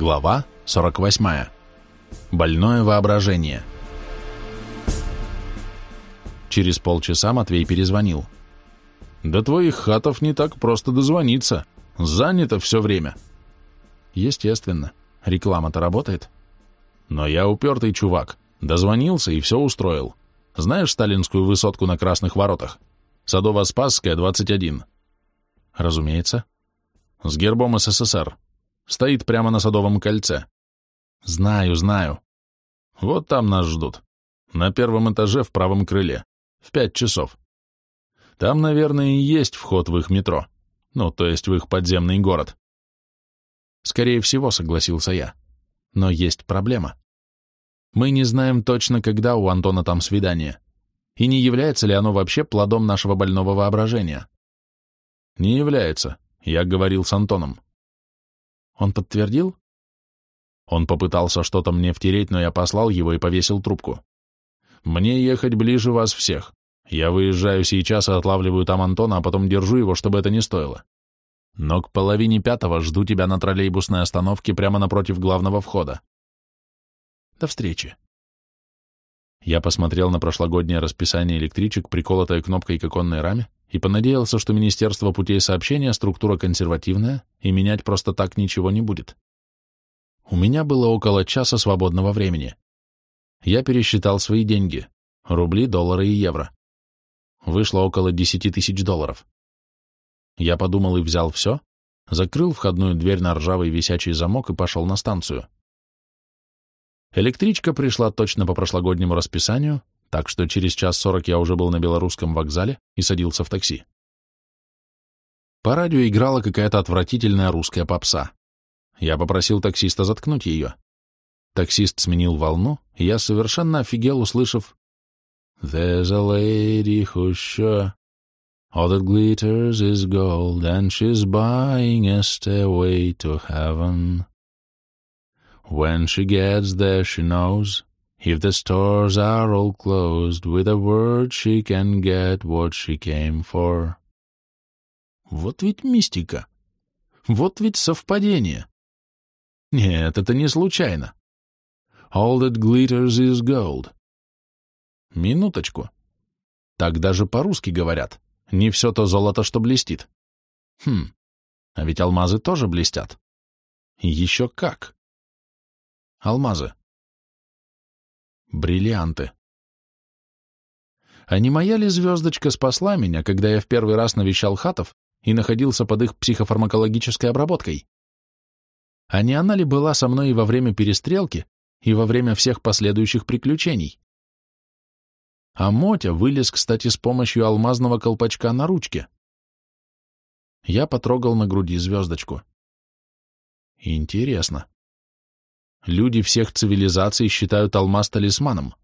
Глава 48. Больное воображение. Через полчаса Матвей перезвонил. «До твоих хатов не так просто дозвониться. Занято все время». «Естественно. Реклама-то работает». «Но я упертый чувак. Дозвонился и все устроил. Знаешь сталинскую высотку на Красных воротах? Садово-Спасская, 21». «Разумеется». «С гербом СССР. Стоит прямо на Садовом кольце. Знаю, знаю. Вот там нас ждут. На первом этаже в правом крыле. В пять часов. Там, наверное, и есть вход в их метро. Ну, то есть в их подземный город. Скорее всего, согласился я. Но есть проблема. Мы не знаем точно, когда у Антона там свидание. И не является ли оно вообще плодом нашего больного воображения? Не является. Я говорил с Антоном. Он подтвердил? Он попытался что-то мне втереть, но я послал его и повесил трубку. Мне ехать ближе вас всех. Я выезжаю сейчас и отлавливаю там Антона, а потом держу его, чтобы это не стоило. Но к половине пятого жду тебя на троллейбусной остановке прямо напротив главного входа. До встречи. Я посмотрел на прошлогоднее расписание электричек, приколотое кнопкой к оконной раме, и понадеялся, что Министерство путей сообщения структура консервативная, и менять просто так ничего не будет. У меня было около часа свободного времени. Я пересчитал свои деньги — рубли, доллары и евро. Вышло около десяти тысяч долларов. Я подумал и взял все, закрыл входную дверь на ржавый висячий замок и пошел на станцию. Электричка пришла точно по прошлогоднему расписанию, так что через час сорок я уже был на белорусском вокзале и садился в такси. По радио играла какая-то отвратительная русская попса. Я попросил таксиста заткнуть ее. Таксист сменил волну, и я совершенно офигел, услышав «There's a lady who's sure all that glitters is gold, and she's buying a stairway to heaven. When she gets there, she knows If the stores are all closed, with a word she can get what she came for. Вот ведь мистика. Вот ведь совпадение. Нет, это не случайно. All that glitters is gold. Минуточку. Так даже по-русски говорят. Не все то золото, что блестит. Хм, а ведь алмазы тоже блестят. Еще как. Алмазы. Бриллианты. А не моя ли звездочка спасла меня, когда я в первый раз навещал хатов и находился под их психофармакологической обработкой? А не она ли была со мной и во время перестрелки, и во время всех последующих приключений? А Мотя вылез, кстати, с помощью алмазного колпачка на ручке. Я потрогал на груди звездочку. Интересно. Люди всех цивилизаций считают алмаз талисманом.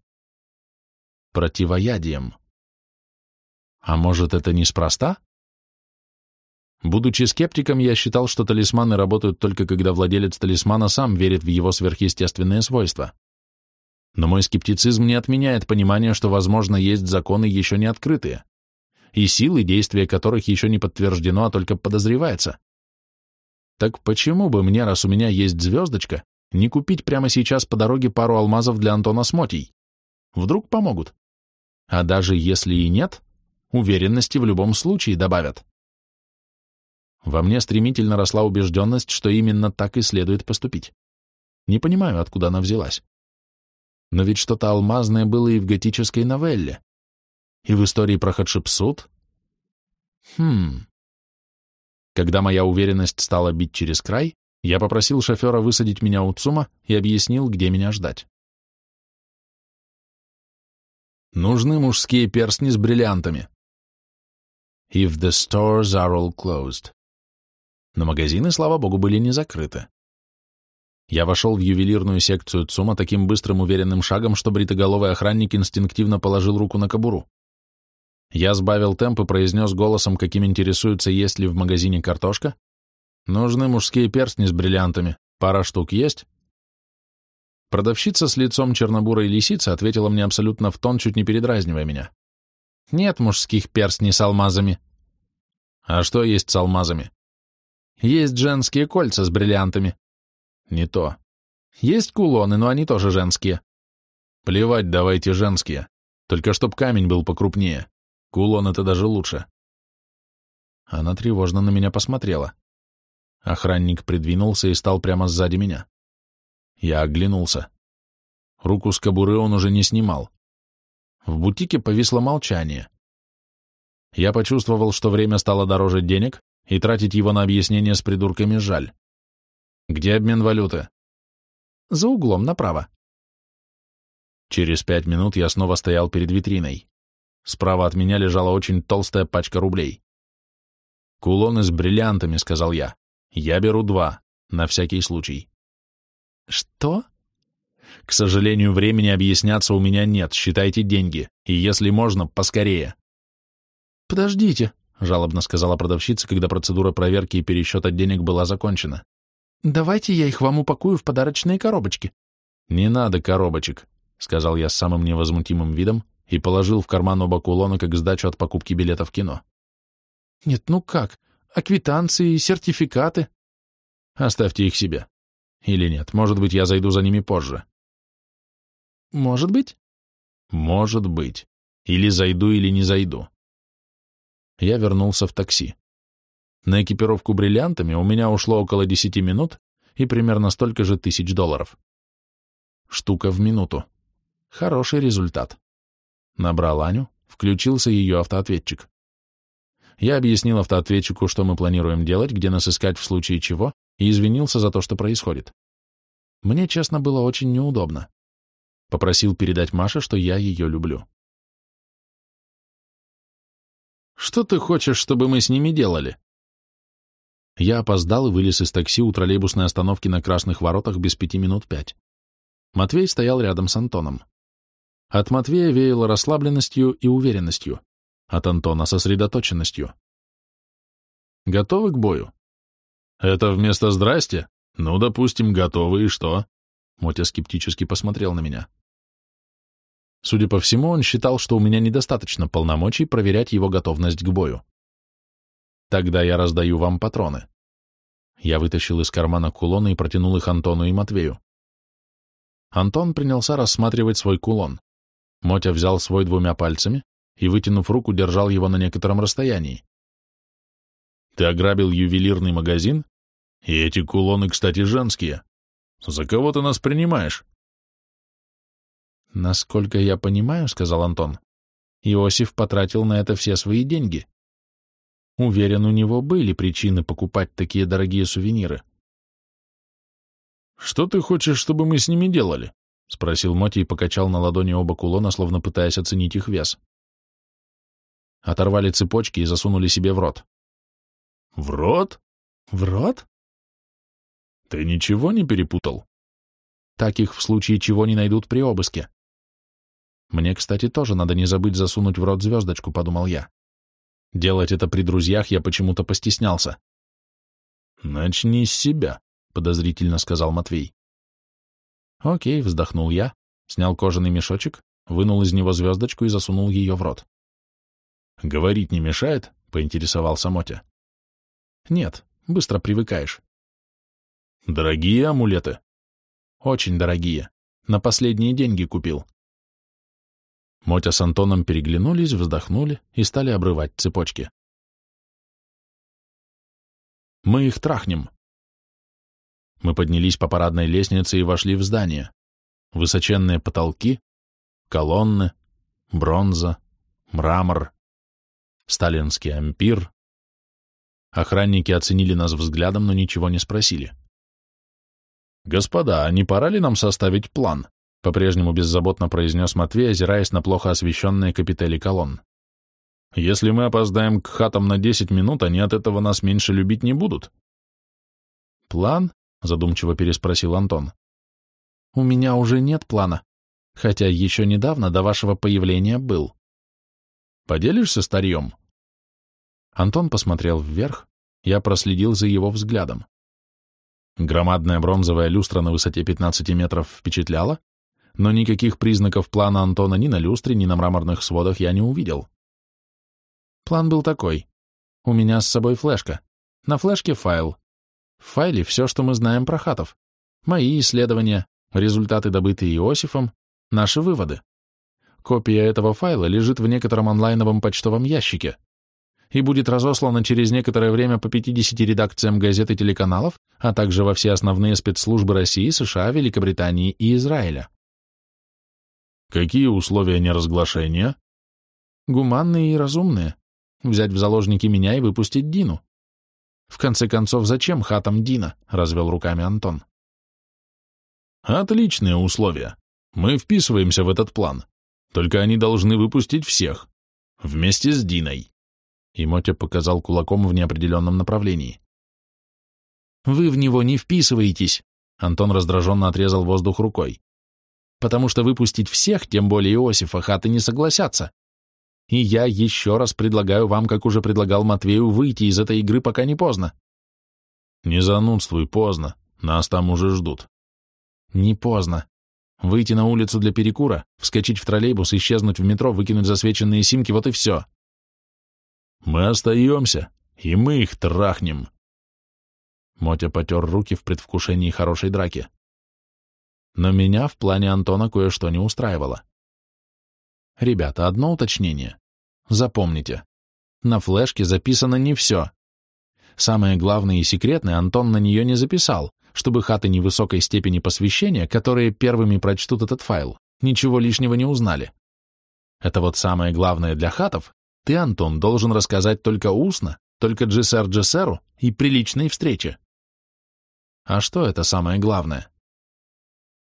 Противоядием. А может, это неспроста? Будучи скептиком, я считал, что талисманы работают только когда владелец талисмана сам верит в его сверхъестественные свойства. Но мой скептицизм не отменяет понимание, что, возможно, есть законы еще не открытые, и силы, действия которых еще не подтверждено, а только подозревается. Так почему бы мне, раз у меня есть звездочка, не купить прямо сейчас по дороге пару алмазов для Антона Смотий? Вдруг помогут? А даже если и нет, уверенности в любом случае добавят. Во мне стремительно росла убежденность, что именно так и следует поступить. Не понимаю, откуда она взялась. Но ведь что-то алмазное было и в готической новелле. И в истории про Хатшепсут. Хм. Когда моя уверенность стала бить через край, я попросил шофера высадить меня у ЦУМа и объяснил, где меня ждать. Нужны мужские перстни с бриллиантами. If the stores are all closed. Но магазины, слава богу, были не закрыты. Я вошел в ювелирную секцию ЦУМа таким быстрым уверенным шагом, что бритоголовый охранник инстинктивно положил руку на кобуру. Я сбавил темп и произнес голосом, каким интересуется, есть ли в магазине картошка, Нужны мужские перстни с бриллиантами. Пара штук есть? Продавщица с лицом чернобурой лисицы ответила мне абсолютно в тон, чуть не передразнивая меня. Нет мужских перстней с алмазами. А что есть с алмазами? Есть женские кольца с бриллиантами. Не то. Есть кулоны, но они тоже женские. Плевать, давайте женские. Только чтоб камень был покрупнее. Кулон — это даже лучше. Она тревожно на меня посмотрела. Охранник придвинулся и стал прямо сзади меня. Я оглянулся. Руку с кобуры он уже не снимал. В бутике повисло молчание. Я почувствовал, что время стало дороже денег, и тратить его на объяснение с придурками жаль. Где обмен валюты? За углом, направо. Через пять минут я снова стоял перед витриной. Справа от меня лежала очень толстая пачка рублей. «Кулоны с бриллиантами», — сказал я. «Я беру два, на всякий случай». «Что?» «К сожалению, времени объясняться у меня нет, считайте деньги, и если можно, поскорее». «Подождите», — жалобно сказала продавщица, когда процедура проверки и пересчета денег была закончена. «Давайте я их вам упакую в подарочные коробочки». «Не надо коробочек», — сказал я с самым невозмутимым видом и положил в карман оба кулона как сдачу от покупки билета в кино. «Нет, ну как? А квитанции, сертификаты?» «Оставьте их себе. Или нет, может быть, я зайду за ними позже». «Может быть?» «Может быть. Или зайду, или не зайду». Я вернулся в такси. На экипировку бриллиантами у меня ушло около десяти минут и примерно столько же тысяч долларов. Штука в минуту. Хороший результат. Набрал Аню, включился ее автоответчик. Я объяснил автоответчику, что мы планируем делать, где нас искать в случае чего, и извинился за то, что происходит. Мне, честно, было очень неудобно. Попросил передать Маше, что я ее люблю. «Что ты хочешь, чтобы мы с ними делали?» Я опоздал и вылез из такси у троллейбусной остановки на Красных воротах без пяти минут пять. Матвей стоял рядом с Антоном. От Матвея веяло расслабленностью и уверенностью, от Антона — сосредоточенностью. «Готовы к бою?» «Это вместо «здрасте»? Ну, допустим, готовы, и что?» Мотя скептически посмотрел на меня. Судя по всему, он считал, что у меня недостаточно полномочий проверять его готовность к бою. Тогда я раздаю вам патроны. Я вытащил из кармана кулоны и протянул их Антону и Матвею. Антон принялся рассматривать свой кулон. Мотя взял свой двумя пальцами и, вытянув руку, держал его на некотором расстоянии. «Ты ограбил ювелирный магазин? И эти кулоны, кстати, женские. За кого ты нас принимаешь?» «Насколько я понимаю, — сказал Антон, — Иосиф потратил на это все свои деньги. Уверен, у него были причины покупать такие дорогие сувениры. «Что ты хочешь, чтобы мы с ними делали?» — спросил Моти и покачал на ладони оба кулона, словно пытаясь оценить их вес. Оторвали цепочки и засунули себе в рот. «В рот? В рот?» «Ты ничего не перепутал?» «Так их в случае чего не найдут при обыске». «Мне, кстати, тоже надо не забыть засунуть в рот звездочку», — подумал я. Делать это при друзьях я почему-то постеснялся. «Начни с себя», — подозрительно сказал Матвей. «Окей», — вздохнул я, снял кожаный мешочек, вынул из него звездочку и засунул ее в рот. «Говорить не мешает?» — поинтересовался Мотя. «Нет, быстро привыкаешь». «Дорогие амулеты?» «Очень дорогие. На последние деньги купил». Мотя с Антоном переглянулись, вздохнули и стали обрывать цепочки. «Мы их трахнем». Мы поднялись по парадной лестнице и вошли в здание. Высоченные потолки, колонны, бронза, мрамор, сталинский ампир. Охранники оценили нас взглядом, но ничего не спросили. «Господа, а не пора ли нам составить план?» по-прежнему беззаботно произнес Матвей, озираясь на плохо освещенные капители колонн. «Если мы опоздаем к хатам на десять минут, они от этого нас меньше любить не будут». «План?» — задумчиво переспросил Антон. «У меня уже нет плана, хотя еще недавно до вашего появления был». «Поделишься старьем?» Антон посмотрел вверх, я проследил за его взглядом. Громадная бронзовая люстра на высоте 15 метров впечатляла, но никаких признаков плана Антона ни на люстре, ни на мраморных сводах я не увидел. План был такой. У меня с собой флешка. На флешке файл. В файле все, что мы знаем про хатов. Мои исследования, результаты, добытые Иосифом, наши выводы. Копия этого файла лежит в некотором онлайновом почтовом ящике и будет разослана через некоторое время по 50 редакциям газет и телеканалов, а также во все основные спецслужбы России, США, Великобритании и Израиля. Какие условия неразглашения? Гуманные и разумные. Взять в заложники меня и выпустить Дину. В конце концов, зачем хатам Дина? Развел руками Антон. Отличные условия. Мы вписываемся в этот план. Только они должны выпустить всех. Вместе с Диной. И Мотя показал кулаком в неопределенном направлении. Вы в него не вписываетесь. Антон раздраженно отрезал воздух рукой. Потому что выпустить всех, тем более Иосифа, хаты не согласятся. И я еще раз предлагаю вам, как уже предлагал Матвею, выйти из этой игры, пока не поздно. Не занудствуй, поздно. Нас там уже ждут. Не поздно. Выйти на улицу для перекура, вскочить в троллейбус, исчезнуть в метро, выкинуть засвеченные симки, вот и все. Мы остаемся, и мы их трахнем. Мотя потер руки в предвкушении хорошей драки. Но меня в плане Антона кое-что не устраивало. Ребята, одно уточнение. Запомните, на флешке записано не все. Самое главное и секретное Антон на нее не записал, чтобы хаты невысокой степени посвящения, которые первыми прочтут этот файл, ничего лишнего не узнали. Это вот самое главное для хатов, ты, Антон, должен рассказать только устно, только джессер джессеру и приличной встрече. А что это самое главное?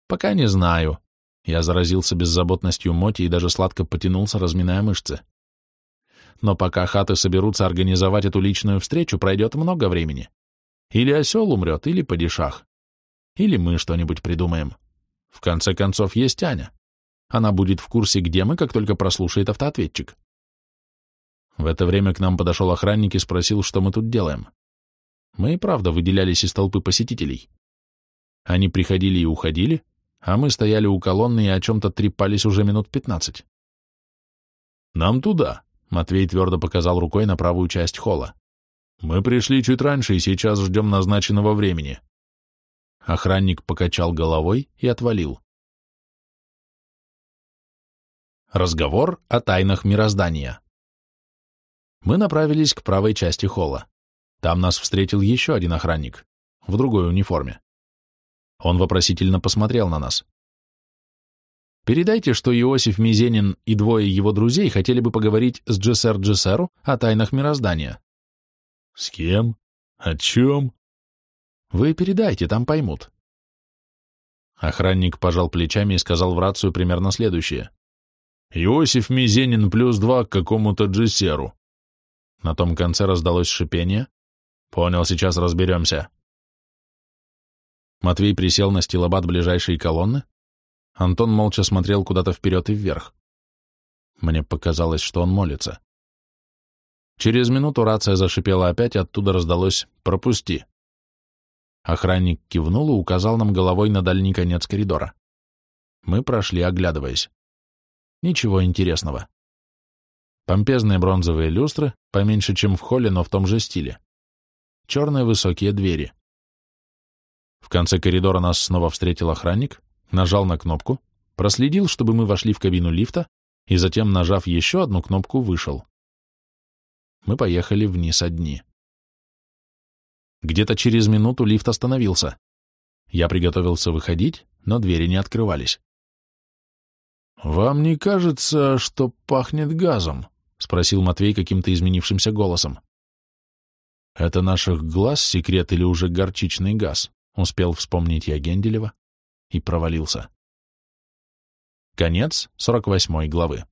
Пока не знаю, я заразился беззаботностью Моти и даже сладко потянулся, разминая мышцы. Но пока хаты соберутся организовать эту личную встречу, пройдет много времени. Или осел умрет, или падишах. Или мы что-нибудь придумаем. В конце концов, есть Аня. Она будет в курсе, где мы, как только прослушает автоответчик. В это время к нам подошел охранник и спросил, что мы тут делаем. Мы и правда выделялись из толпы посетителей. Они приходили и уходили, а мы стояли у колонны и о чем-то трепались уже минут пятнадцать. «Нам туда», — Матвей твердо показал рукой на правую часть холла. «Мы пришли чуть раньше и сейчас ждем назначенного времени». Охранник покачал головой и отвалил. Разговор о тайнах мироздания. Мы направились к правой части холла. Там нас встретил еще один охранник, в другой униформе. Он вопросительно посмотрел на нас. Передайте, что Иосиф Мизенин и двое его друзей хотели бы поговорить с Джессер Джессеру о тайнах мироздания. С кем? О чем? Вы передайте, там поймут. Охранник пожал плечами и сказал в рацию примерно следующее. Иосиф Мизенин плюс два к какому-то Джессеру. На том конце раздалось шипение. Понял, сейчас разберемся. Матвей присел на стилобат ближайшей колонны. Антон молча смотрел куда-то вперед и вверх. Мне показалось, что он молится. Через минуту рация зашипела опять, оттуда раздалось «Пропусти». Охранник кивнул и указал нам головой на дальний конец коридора. Мы прошли, оглядываясь. Ничего интересного. Помпезные бронзовые люстры, поменьше, чем в холле, но в том же стиле. Черные высокие двери. В конце коридора нас снова встретил охранник, нажал на кнопку, проследил, чтобы мы вошли в кабину лифта, и затем, нажав еще одну кнопку, вышел. Мы поехали вниз одни. Где-то через минуту лифт остановился. Я приготовился выходить, но двери не открывались. «Вам не кажется, что пахнет газом?» — спросил Матвей каким-то изменившимся голосом. «Это наших глаз секрет или уже горчичный газ?» — успел вспомнить я Генделева и провалился. Конец сорок восьмой главы.